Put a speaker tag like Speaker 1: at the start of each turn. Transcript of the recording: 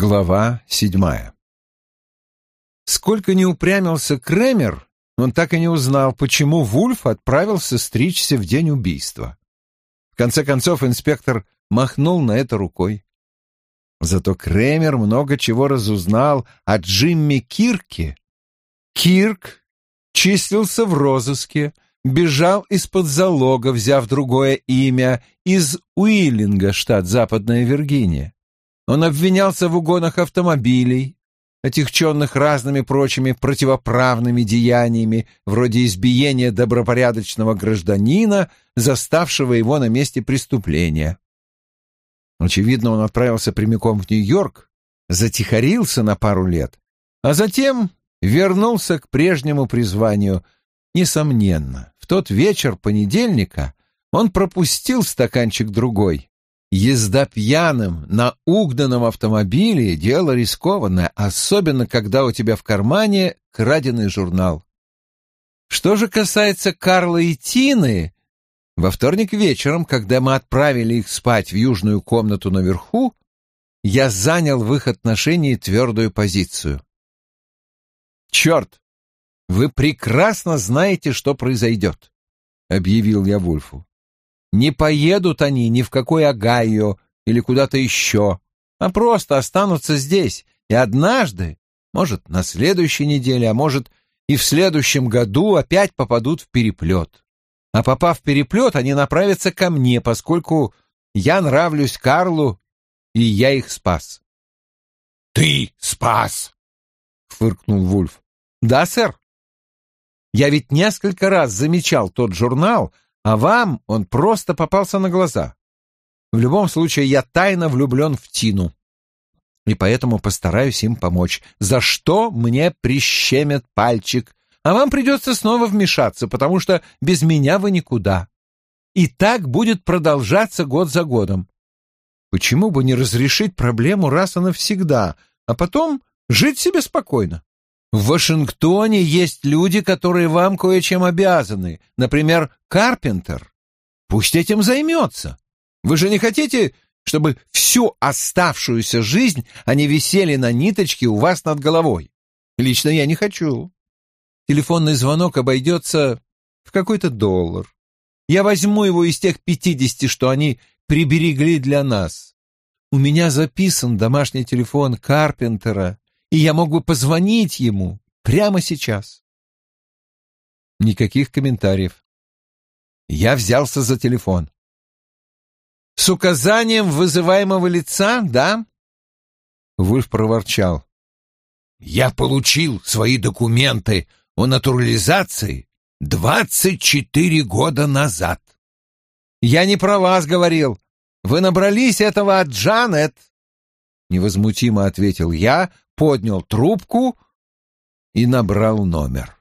Speaker 1: Глава седьмая Сколько не упрямился Кремер, он так и не узнал, почему Вульф отправился стричься в день убийства. В конце концов инспектор махнул на это рукой. Зато Кремер много чего разузнал о Джимми Кирке. Кирк числился в розыске, бежал из-под залога, взяв другое имя, из Уиллинга, штат Западная Виргиния. Он обвинялся в угонах автомобилей, отягченных разными прочими противоправными деяниями, вроде избиения добропорядочного гражданина, заставшего его на месте преступления. Очевидно, он отправился прямиком в Нью-Йорк, затихарился на пару лет, а затем вернулся к прежнему призванию. Несомненно, в тот вечер понедельника он пропустил стаканчик другой, Езда пьяным на угнанном автомобиле — дело рискованное, особенно когда у тебя в кармане краденый журнал. Что же касается Карла и Тины, во вторник вечером, когда мы отправили их спать в южную комнату наверху, я занял в их отношении твердую позицию. «Черт! Вы прекрасно знаете, что произойдет», — объявил я Вульфу. Не поедут они ни в какой Огайо или куда-то еще, а просто останутся здесь, и однажды, может, на следующей неделе, а может, и в следующем году опять попадут в переплет. А попав в переплет, они направятся ко мне, поскольку я нравлюсь Карлу, и я их спас.
Speaker 2: «Ты спас!» — фыркнул Вульф.
Speaker 1: «Да, сэр. Я ведь несколько раз замечал тот журнал, а вам он просто попался на глаза. В любом случае, я тайно влюблен в Тину, и поэтому постараюсь им помочь, за что мне прищемят пальчик, а вам придется снова вмешаться, потому что без меня вы никуда. И так будет продолжаться год за годом. Почему бы не разрешить проблему раз и навсегда, а потом жить себе спокойно? В Вашингтоне есть люди, которые вам кое-чем обязаны. Например, Карпентер. Пусть этим займется. Вы же не хотите, чтобы всю оставшуюся жизнь они висели на ниточке у вас над головой? Лично я не хочу. Телефонный звонок обойдется в какой-то доллар. Я возьму его из тех пятидесяти, что они приберегли для нас. У меня записан домашний телефон Карпентера, и я мог бы позвонить ему прямо сейчас. Никаких комментариев. Я взялся за телефон. «С указанием вызываемого лица, да?» Вульф проворчал.
Speaker 2: «Я получил свои документы о натурализации двадцать четыре года назад».
Speaker 1: «Я не про вас говорил. Вы набрались этого от Джанет». Невозмутимо ответил я, поднял трубку и набрал номер.